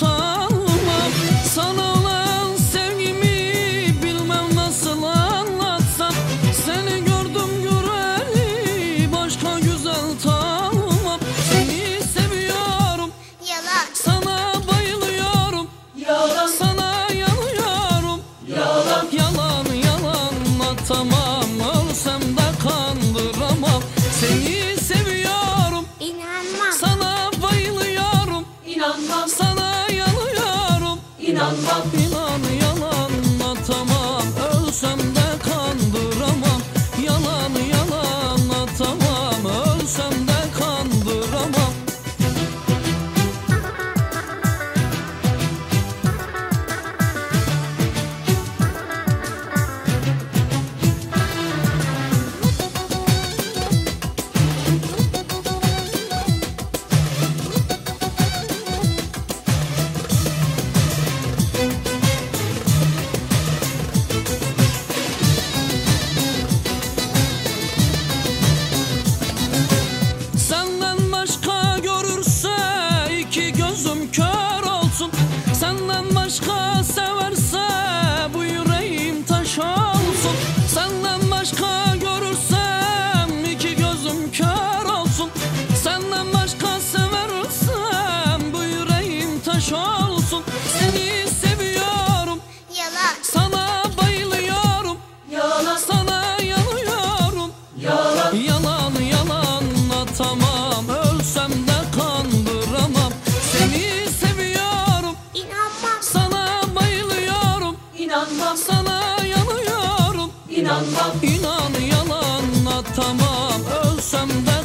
kalmam Sana olan sevgimi bilmem nasıl anlatsam. Seni gördüm göreli başka güzel tanımam. Seni seviyorum Yalan. Sana bayılıyorum. Yalan. Sana yanıyorum. Yalan Yalan yalan anlatamam. inanmam taş olsun. Seni seviyorum. Yalan. sana bayılıyorum. Yalan sana yanıyorum. Yalan Yalan yalan atamam. Ölsem de kandıramam. Seni seviyorum. İnanmam. Sana bayılıyorum. İnanmam. Sana yanıyorum. İnanmam. İnan yalan atamam. Ölsem de